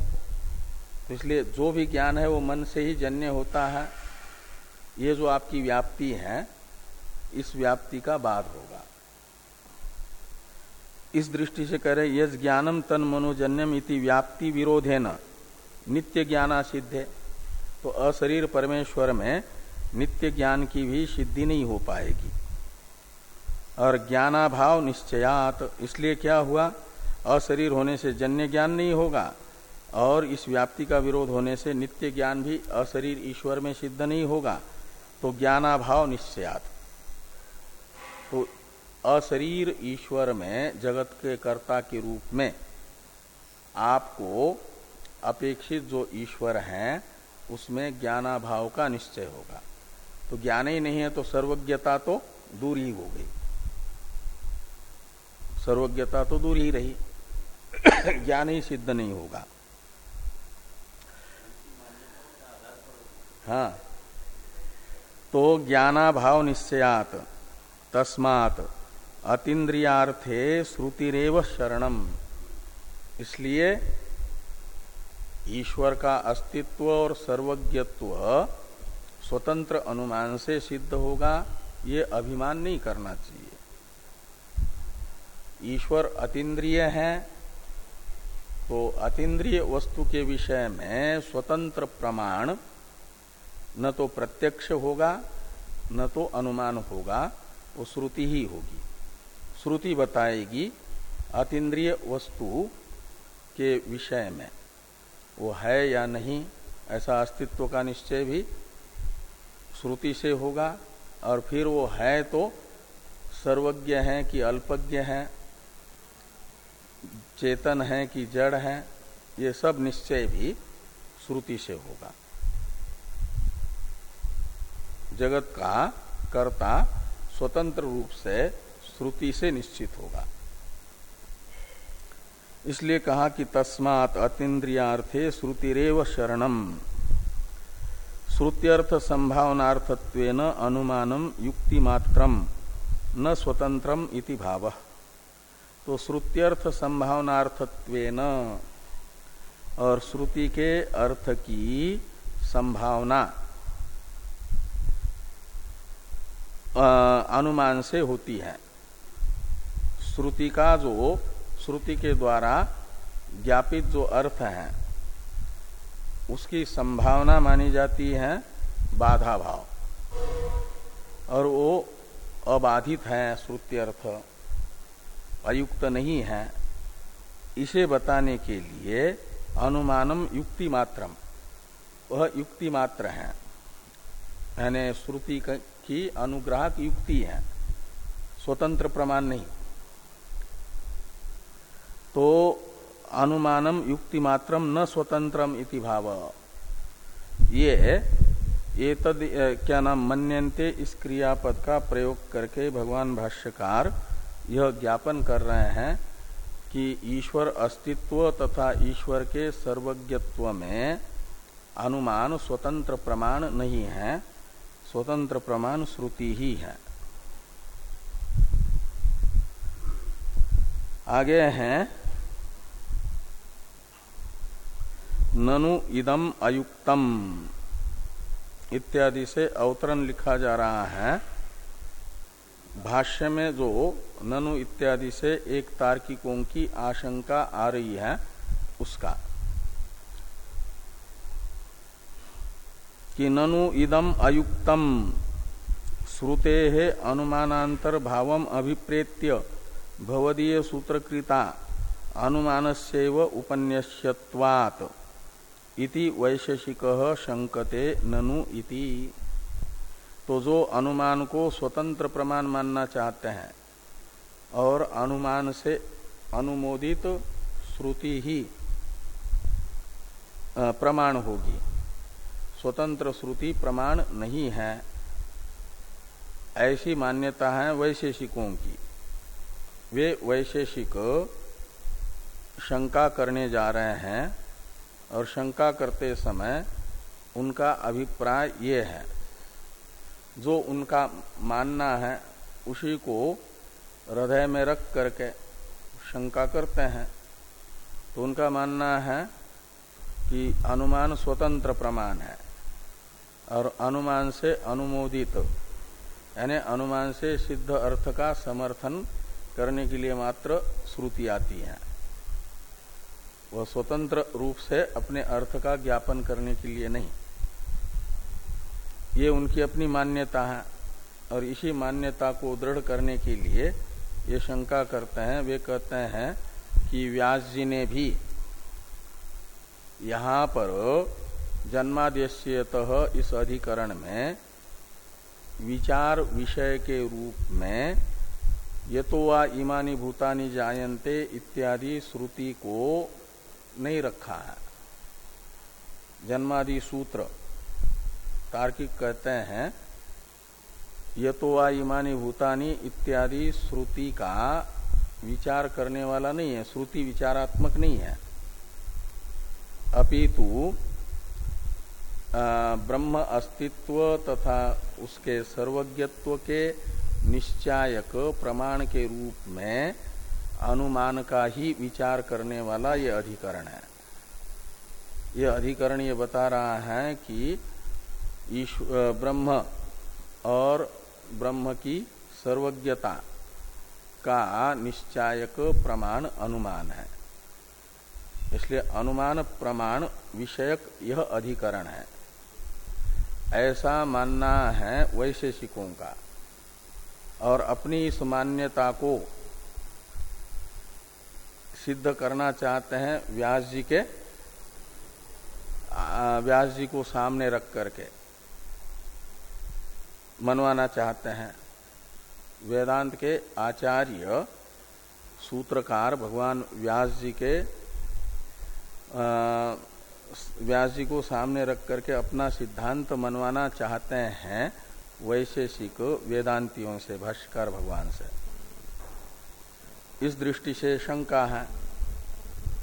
तो इसलिए जो भी ज्ञान है वो मन से ही जन्य होता है। ये जो आपकी व्याप्ति है, इस व्याप्ति का बाद होगा। इस दृष्टि से कह रहे यज ज्ञानम तन मनोजन्यम इति व्याप्ति विरोधे न नित्य ज्ञाना सिद्धे तो अशरीर परमेश्वर में नित्य ज्ञान की भी सिद्धि नहीं हो पाएगी। और ज्ञानाभाव निश्चयात। इसलिए क्या हुआ? अशरीर होने से जन्य ज्ञान नहीं होगा, और इस व्याप्ति का विरोध होने से नित्य ज्ञान भी अशरीर ईश्वर में सिद्ध नहीं होगा। तो ज्ञानाभाव निश्चयात। तो अशरीर ईश्वर में, जगत के कर्ता के रूप में आपको अपेक्षित जो ईश्वर हैं, उसमें ज्ञानाभाव का निश्चय होगा। तो ज्ञान ही नहीं है तो सर्वज्ञता तो दूर ही हो गई। सर्वज्ञता तो दूर ही रही। ज्ञान ही सिद्ध नहीं होगा। हाँ। तो ज्ञानाभाव निश्चयात, तस्मात अतीन्द्रियार्थे श्रुतिरेव शरणम इसलिए ईश्वर का अस्तित्व और सर्वज्ञत्व स्वतंत्र अनुमान से सिद्ध होगा, ये अभिमान नहीं करना चाहिए। ईश्वर अतीन्द्रिय है तो अतीन्द्रिय वस्तु के विषय में स्वतंत्र प्रमाण न तो प्रत्यक्ष होगा, न तो अनुमान होगा, वो श्रुति ही होगी। श्रुति बताएगी अतीन्द्रिय वस्तु के विषय में। वो है या नहीं, ऐसा अस्तित्व का निश्चय भी श्रुति से होगा। और फिर वो है तो सर्वज्ञ है कि अल्पज्ञ है, चेतन है कि जड़ है, ये सब निश्चय भी श्रुति से होगा। जगत का कर्ता स्वतंत्र रूप से श्रुति से निश्चित होगा। इसलिए कहा कि तस्मात अतीन्द्रियार्थे श्रुतिरेव शरणम श्रुत्यर्थ संभावनार्थत्व अनुमानम युक्तिमात्रम न स्वतंत्रम इति भाव। तो श्रुत्यर्थ संभावनार्थत्व और श्रुति के अर्थ की संभावना अनुमान से होती है। श्रुति का जो श्रुति के द्वारा ज्ञापित जो अर्थ है, उसकी संभावना मानी जाती है बाधा भाव। और वो अबाधित है, श्रुति अर्थ अयुक्त नहीं है। इसे बताने के लिए अनुमानम युक्ति मात्रम। वह युक्ति मात्र है। यानी श्रुति की अनुग्राहक युक्ति है। स्वतंत्र प्रमाण नहीं। तो अनुमानम युक्ति मात्रम न स्वतंत्रम इति भाव। ये ये तद क्या नाम, मन्यन्ते इस क्रियापद का प्रयोग करके भगवान भाष्यकार यह ज्ञापन कर रहे हैं कि ईश्वर अस्तित्व तथा ईश्वर के सर्वज्ञत्व में अनुमान स्वतंत्र प्रमाण नहीं है, स्वतंत्र प्रमाण श्रुति ही है। आगे हैं। ननु इदम अयुक्तम। इत्यादि से अवतरण लिखा जा रहा है। भाष्य में जो ननु इत्यादि से एक तार्किकों की आशंका आ रही है, उसका। कि ननु इदम अयुक्तम। श्रुते अनुमानांतर भावम अभिप्रेत्य। भवदीय सूत्रकृता अनुमानस्यैव उपन्यस्यत्वात्। इति वैशेषिक शंकते ननु इति। तो जो अनुमान को स्वतंत्र प्रमाण मानना चाहते हैं, और अनुमान से अनुमोदित श्रुति ही प्रमाण होगी। स्वतंत्र श्रुति प्रमाण नहीं है, ऐसी मान्यता है वैशेषिकों की। वे वैशेषिक शंका करने जा रहे हैं और शंका करते समय उनका अभिप्राय ये है। जो उनका मानना है, उसी को हृदय में रख करके शंका करते हैं। तो उनका मानना है कि अनुमान स्वतंत्र प्रमाण है और अनुमान से अनुमोदित, यानी अनुमान से सिद्ध अर्थ का समर्थन करने के लिए मात्र श्रुति आती है। वह स्वतंत्र रूप से अपने अर्थ का ज्ञापन करने के लिए नहीं। ये उनकी अपनी मान्यता है और इसी मान्यता को दृढ़ करने के लिए ये शंका करते हैं। वे कहते हैं कि व्यास जी ने भी यहाँ पर जन्मादेश्यत इस अधिकरण में विचार विषय के रूप में ये तो वा इमानी भूतानी जायन्ते इत्यादि श्रुति को नहीं रखा है। जन्मादि सूत्र तार्किक कहते हैं ये तो वा इमानी भूतानी इत्यादि श्रुति का विचार करने वाला नहीं है, श्रुति विचारात्मक नहीं है। अपितु ब्रह्म अस्तित्व तथा उसके सर्वज्ञत्व के निश्चायक प्रमाण के रूप में अनुमान का ही विचार करने वाला ये अधिकरण है। यह अधिकरण ये बता रहा है कि ब्रह्म और ब्रह्म की सर्वज्ञता का निश्चायक प्रमाण अनुमान है। इसलिए अनुमान प्रमाण विषयक यह अधिकरण है। ऐसा मानना है वैशेषिकों का। और अपनी इस मान्यता को सिद्ध करना चाहते हैं व्यास जी के व्यास जी को सामने रख करके। मनवाना चाहते हैं। वेदांत के आचार्य सूत्रकार भगवान व्यास जी के व्यास जी को सामने रख करके अपना सिद्धांत मनवाना चाहते हैं। वैशेषिक वेदांतियों से, भाष्यकार भगवान से। इस दृष्टि से शंका है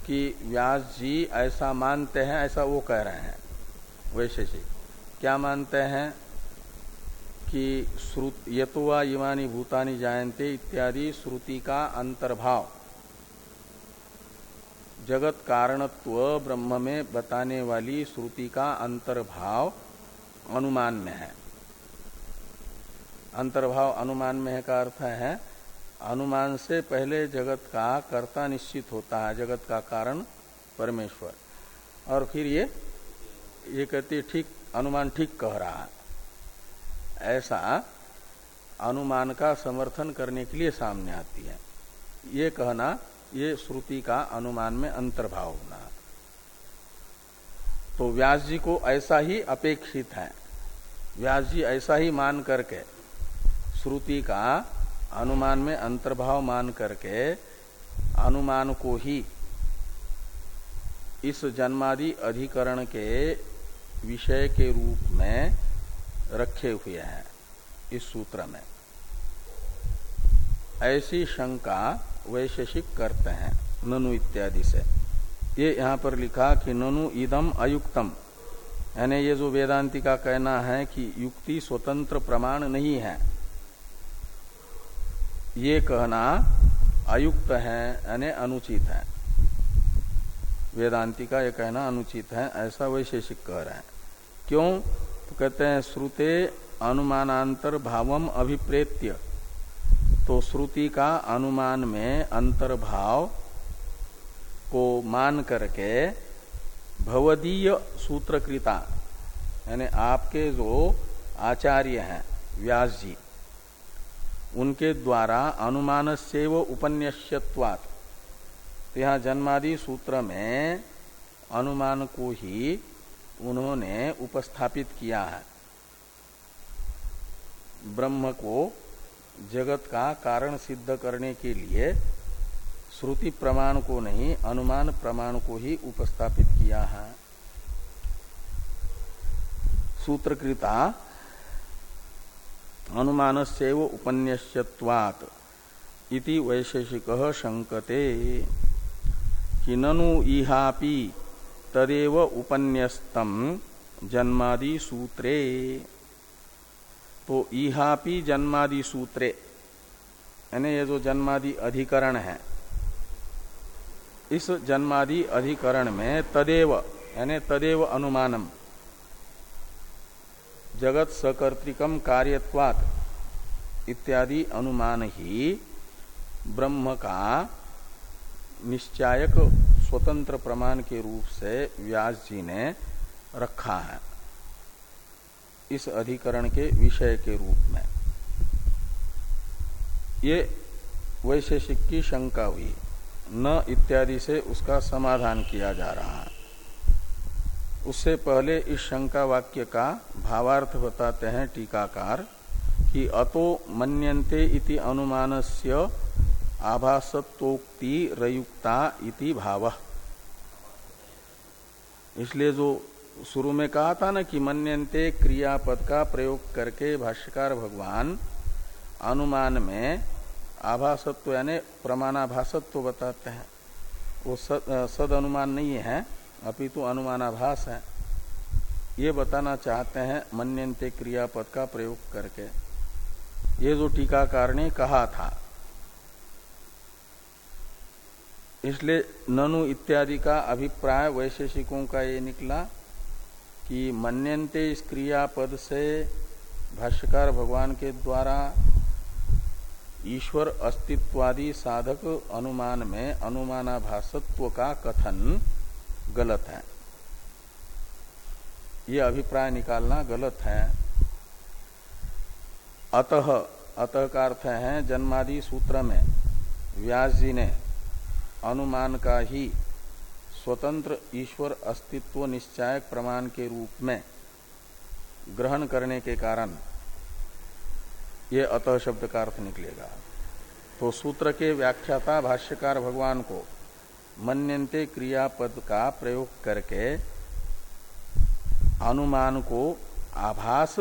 कि व्यास जी ऐसा मानते हैं, ऐसा वो कह रहे हैं, वैशेषिक। क्या मानते हैं कि श्रुत, यतुवा इमानी भूतानी जायन्ते इत्यादि श्रुति का अंतर्भाव, जगत कारणत्व ब्रह्म में बताने वाली श्रुति का अंतर्भाव अनुमान में है। अंतर्भाव अनुमान में का अर्थ है, अनुमान से पहले जगत का कर्ता निश्चित होता है, जगत का कारण परमेश्वर। और फिर ये ये कहते ठीक, अनुमान ठीक कह रहा है। ऐसा अनुमान का समर्थन करने के लिए सामने आती है। ये कहना, ये श्रुति का अनुमान में अंतर्भाव होना। तो व्यास जी को ऐसा ही अपेक्षित है। व्यास जी ऐसा ही मान करके श्रुति का अनुमान में अंतर्भाव मान करके अनुमान को ही इस जन्मादि अधिकरण के विषय के रूप में रखे हुए हैं इस सूत्र में। ऐसी शंका वैशेषिक करते हैं ननु इत्यादि से। ये यहाँ पर लिखा कि ननु इदम अयुक्तम। यानी ये जो वेदांति का कहना है कि युक्ति स्वतंत्र प्रमाण नहीं है। ये कहना अयुक्त है, यानी अनुचित है। वेदांति का ये कहना अनुचित है, ऐसा वैशेषिक कह रहे हैं। क्यों? तो कहते हैं, श्रुते अनुमानांतर भावम अभिप्रेत्य। तो श्रुति का अनुमान में अंतर्भाव को मान करके भवदीय सूत्रकृता, यानी आपके जो आचार्य हैं, व्यास जी उनके द्वारा अनुमान से वो उपन्यासत्वात तो यहाँ जन्मादि सूत्र में अनुमान को ही उन्होंने उपस्थापित किया है। ब्रह्म को जगत का कारण सिद्ध करने के लिए श्रुति प्रमाण को नहीं, अनुमान प्रमाण को ही उपस्थापित किया है। सूत्रकृता अनुमान से उपन्यासत्वात् इति वैशेषिक शंकते कि ननु इहापि तदेव उपन्यस्तम जन्मादि सूत्रे तो इहापि जन्मादि सूत्रे यानी ये जो जन्मादि अधिकरण है, इस जन्मादि अधिकरण में तदेव, यानी तदेव अनुमानम जगत सकर्तिकम कार्यत्वात इत्यादि अनुमान ही ब्रह्म का निश्चायक स्वतंत्र प्रमाण के रूप से व्यास जी ने रखा है इस अधिकरण के विषय के रूप में। ये वैशेषिक की शंका हुई। न इत्यादि से उसका समाधान किया जा रहा है। उससे पहले इस शंका वाक्य का भावार्थ बताते हैं टीकाकार कि अतो मन्यन्ते इति अनुमानस्य आभासत्वोक्ति रयुक्ता इति भाव। इसलिए जो शुरू में कहा था ना कि मन्यन्ते क्रियापद का प्रयोग करके भाष्यकार भगवान अनुमान में आभासत्व यानी प्रमाणाभासत्व बताते हैं। वो सद, सद अनुमान नहीं है। अपितु तो अनुमानाभास है। ये बताना चाहते हैं मन्यन्ते क्रियापद का प्रयोग करके। ये जो टीकाकार ने कहा था, इसलिए ननु इत्यादि का अभिप्राय वैशेषिकों का ये निकला कि मन्यन्ते इस क्रियापद से भाष्यकार भगवान के द्वारा ईश्वर अस्तित्वादि साधक अनुमान में अनुमानाभासत्व का कथन गलत है। ये अभिप्राय निकालना गलत है। अतः अतः का अर्थ है, जन्मादि सूत्र में व्यास जी ने अनुमान का ही स्वतंत्र ईश्वर अस्तित्व निश्चायक प्रमाण के रूप में ग्रहण करने के कारण ये अतः शब्द का अर्थ निकलेगा। तो सूत्र के व्याख्याता भाष्यकार भगवान को मन्यन्ते क्रियापद का प्रयोग करके अनुमान को आभास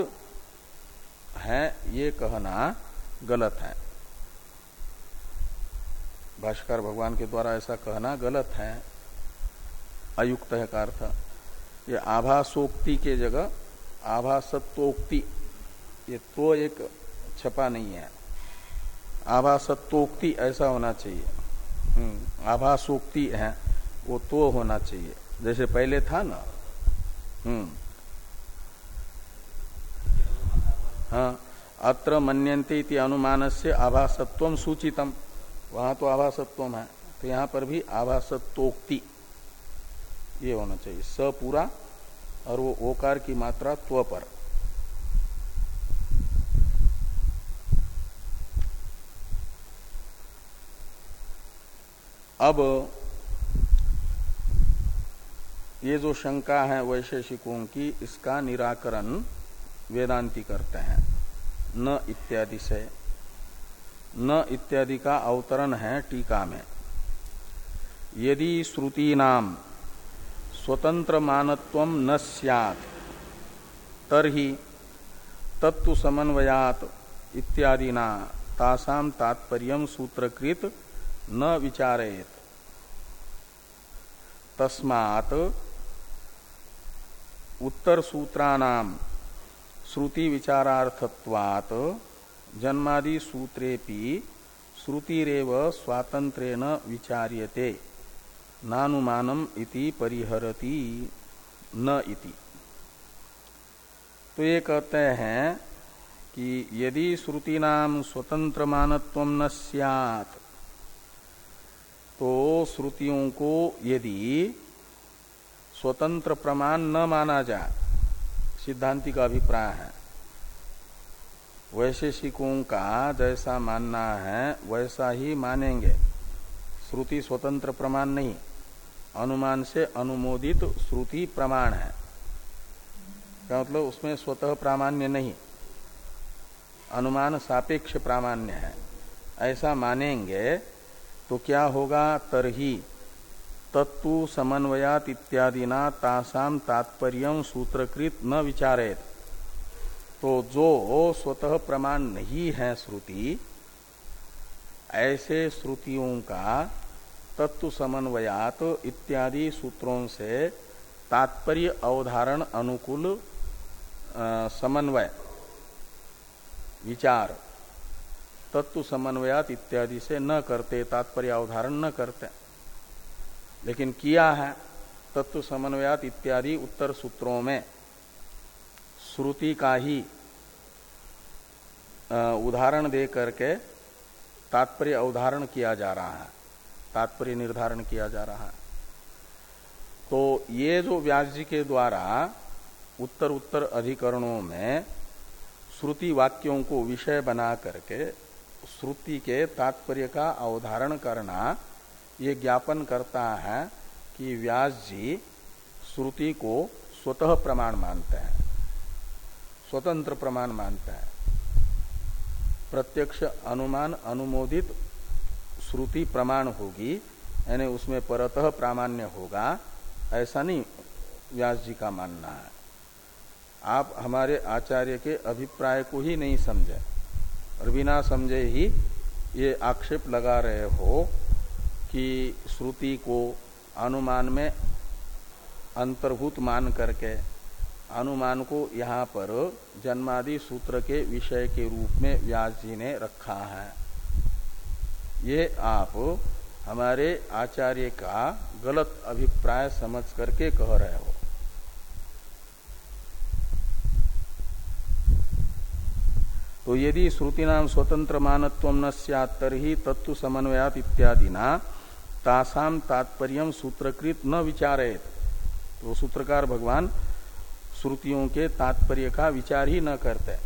है, ये कहना गलत है। भाष्कर भगवान के द्वारा ऐसा कहना गलत है। अयुक्त है का अर्थ? ये आभासोक्ति के जगह, आभासत्वोक्ति, ये तो एक छपा नहीं है। आभासत्वोक्ति ऐसा होना चाहिए। आभासोक्ति है, वो तो होना चाहिए। जैसे पहले था ना। हम्म। हाँ अत्र मनंती इति अनुमान से आभासत्व सूचितम। वहाँ तो आभासत्व है। तो यहाँ पर भी आभासत्वोक्ति। ये होना चाहिए। स पूरा और वो ओकार की मात्रा त्व पर। अब ये जो शंका है वैशेषिकों की, इसका निराकरण वेदांति करते हैं। न इत्यादि से। न इत्यादि का अवतरण है टीका में। यदि श्रुति नाम स्वतंत्र मानत्व न सैत तरही तत्व समन्वयात इत्यादि ना तासाम तात्पर्य सूत्रकृत न विचारेत तस्मात् उत्तर सूत्राणाम श्रुति विचारार्थत्वात् जन्मादि सूत्रेपि श्रुतिरव स्वातंत्रेण विचार्यते, नानुमानम इति परिहरति न इति। तो ये कहते हैं कि यदि श्रुति स्वतंत्र मानत्व न सियात तो श्रुतियों को यदि स्वतंत्र प्रमाण न माना जाए, सिद्धांति का अभिप्राय है। वैशेषिकों का जैसा मानना है, वैसा ही मानेंगे। श्रुति स्वतंत्र प्रमाण नहीं, अनुमान से अनुमोदित श्रुति प्रमाण है। क्या मतलब? उसमें स्वतः प्रामाण्य नहीं, अनुमान सापेक्ष प्रामाण्य है। ऐसा मानेंगे तो क्या होगा? तरही। तत्व समन्वयात इत्यादि ना तासाम तात्पर्य सूत्रकृत न विचारे तो जो स्वतः प्रमाण नहीं है श्रुति, ऐसे श्रुतियों का तत्व समन्वयात इत्यादि सूत्रों से तात्पर्य अवधारण अनुकूल समन्वय, विचार। तत्व समन्वयात इत्यादि से न करते, तात्पर्य अवधारण न करते। लेकिन किया है, तत्व समन्वयात इत्यादि उत्तर सूत्रों में। श्रुति का ही उदाहरण दे करके तात्पर्य अवधारण किया जा रहा है, तात्पर्य निर्धारण किया जा रहा है। तो ये जो व्यास जी के द्वारा उत्तर उत्तर अधिकरणों में श्रुति वाक्यों को विषय बना करके श्रुति के तात्पर्य का अवधारण करना ये ज्ञापन करता है कि व्यास जी श्रुति को स्वतः प्रमाण मानते हैं, स्वतंत्र प्रमाण मानते हैं। प्रत्यक्ष अनुमान, अनुमोदित श्रुति प्रमाण होगी, यानी उसमें परतः प्रामाण्य होगा, ऐसा नहीं व्यास जी का मानना है। आप हमारे आचार्य के अभिप्राय को ही नहीं समझे। और बिना समझे ही ये आक्षेप लगा रहे हो कि श्रुति को अनुमान में अंतर्भूत मान करके, अनुमान को यहाँ पर जन्मादि सूत्र के विषय के रूप में व्यास जी ने रखा है। ये आप हमारे आचार्य का गलत अभिप्राय समझ करके कह रहे हो। तो यदि श्रुति नाम स्वतंत्र मानत्व न सैत तत्व समन्वयात इत्यादि ना तासाम तात्पर्य सूत्रकृत न विचारे तो सूत्रकार भगवान श्रुतियों के तात्पर्य का विचार ही न करते।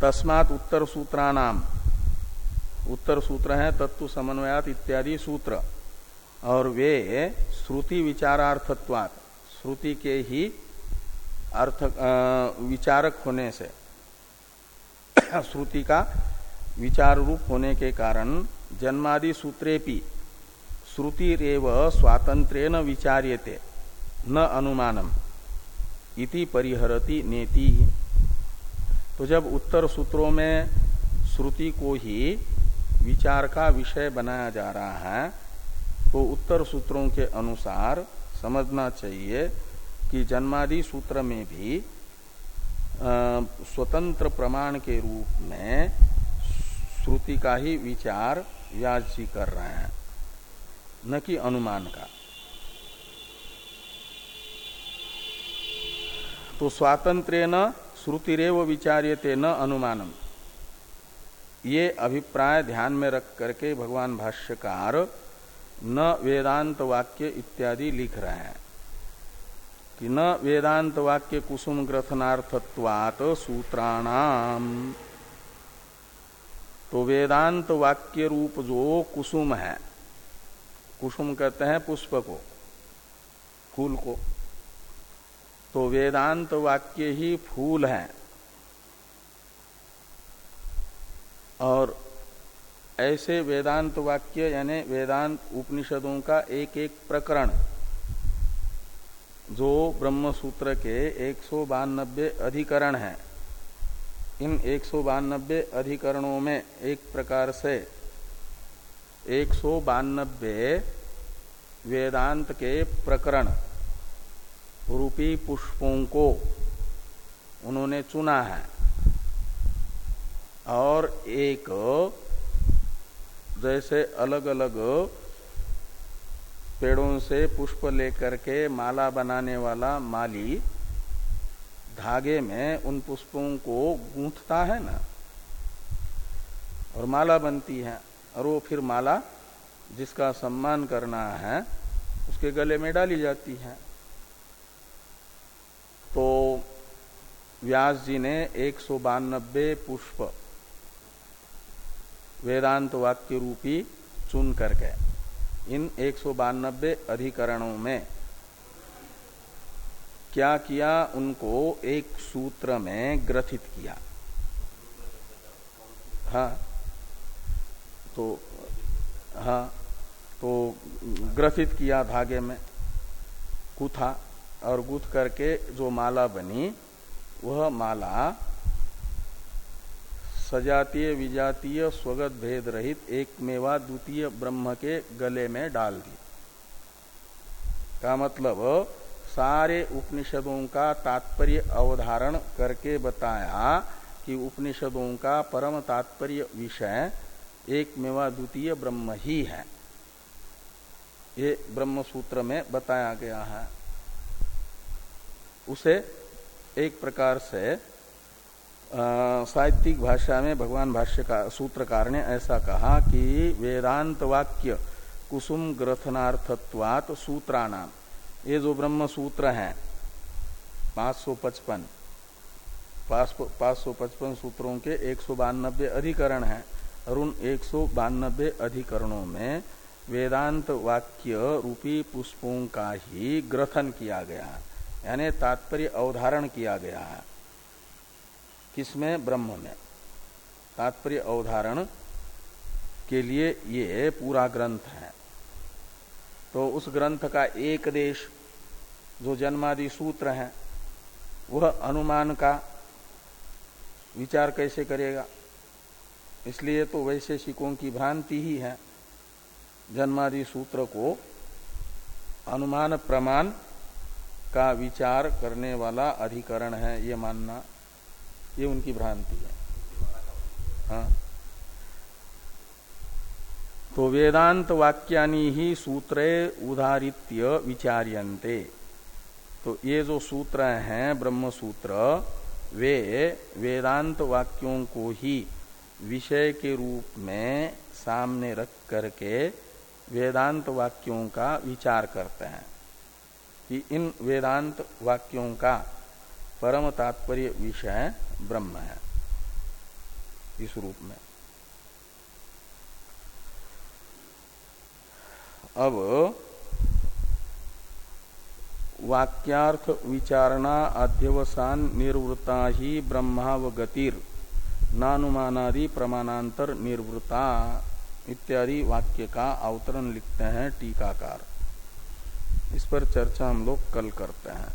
तस्मात उत्तर सूत्रानाम उत्तर सूत्र है तत्व समन्वयात इत्यादि सूत्र। और वे श्रुति विचारार्थत्वात, श्रुति के ही अर्थ विचारक होने से। श्रुति का विचार रूप होने के कारण जन्मादि सूत्रेपि श्रुतिरव स्वातंत्रेण विचार्यते, न अनुमानम। इति परिहरति नेति। तो जब उत्तर सूत्रों में श्रुति को ही विचार का विषय बनाया जा रहा है तो उत्तर सूत्रों के अनुसार समझना चाहिए कि जन्मादि सूत्र में भी स्वतंत्र प्रमाण के रूप में श्रुति का ही विचार व्यास जी कर रहे हैं, न कि अनुमान का। तो स्वातंत्र न श्रुतिरेव विचार्यते न अनुमानम। ये अभिप्राय ध्यान में रख करके भगवान भाष्यकार न वेदांत वाक्य इत्यादि लिख रहे हैं। कि न वेदांत वाक्य कुसुम ग्रथनार्थत्वात सूत्राणाम। तो वेदांत वाक्य रूप जो कुसुम है। कुसुम कहते हैं पुष्प को, फूल को। तो वेदांत वाक्य ही फूल है। और ऐसे वेदांत वाक्य यानी वेदांत उपनिषदों का एक एक प्रकरण जो ब्रह्म सूत्र के एक सौ बानबे अधिकरण है, इन एक सौ बानबे अधिकरणों में एक प्रकार से एक सौ बानबे वेदांत के प्रकरण रूपी पुष्पों को उन्होंने चुना है। और एक जैसे अलग अलग पेड़ों से पुष्प लेकर के माला बनाने वाला माली धागे में उन पुष्पों को गूंथता है ना? और माला बनती है। और वो फिर माला जिसका सम्मान करना है, उसके गले में डाली जाती है। तो व्यास जी ने एक सौ बानबे पुष्प वेदांत वाक्य रूपी चुन करके इन एक सौ बानबे अधिकरणों में क्या किया? उनको एक सूत्र में ग्रथित किया। हाँ। तो हाँ। तो ग्रथित किया धागे में। कुथा और गुथ करके जो माला बनी, वह माला सजातीय विजातीय स्वगत भेद रहित एक मेवा द्वितीय ब्रह्म के गले में डाल दी। का मतलब? सारे उपनिषदों का तात्पर्य अवधारण करके बताया कि उपनिषदों का परम तात्पर्य विषय एक मेवा द्वितीय ब्रह्म ही है। ये ब्रह्म सूत्र में बताया गया है। उसे एक प्रकार से साहित्यिक भाषा में भगवान भाष्य का सूत्रकार ने ऐसा कहा कि वेदांत वाक्य कुसुम ग्रथनार्थत्वात सूत्राणाम। ये जो ब्रह्म सूत्र हैं, पाँच सौ पचपन, पाँच सौ पचपन सूत्रों के एक सौ बानबे अधिकरण हैं। और उन एक सौ बानबे अधिकरणों में वेदांत वाक्य रूपी पुष्पों का ही ग्रथन किया गया यानी तात्पर्य अवधारण किया गया है। किसमें? ब्रह्म में। तात्पर्य अवधारण के लिए ये पूरा ग्रंथ है। तो उस ग्रंथ का एक देश, जो जन्मादि सूत्र है, वह अनुमान का विचार कैसे करेगा? इसलिए तो वैशेषिकों की भ्रांति ही है। जन्मादि सूत्र को अनुमान प्रमाण का विचार करने वाला अधिकरण है, ये मानना ये उनकी भ्रांति है। हाँ। तो वेदांत वाक्यानि ही सूत्रे उदारित्य विचार्यन्ते। तो ये जो सूत्र हैं ब्रह्म सूत्र वे वेदांत वाक्यों को ही विषय के रूप में सामने रख करके वेदांत वाक्यों का विचार करते हैं। कि इन वेदांत वाक्यों का परम तात्पर्य विषय ब्रह्म है, इस रूप में। अब वाक्यार्थ विचारणा अध्यवसान निर्वृता ही ब्रह्मावगतिर नानुमानादि प्रमाणांतर निर्वृता इत्यादि वाक्य का अवतरण लिखते हैं टीकाकार। इस पर चर्चा हम लोग कल करते हैं।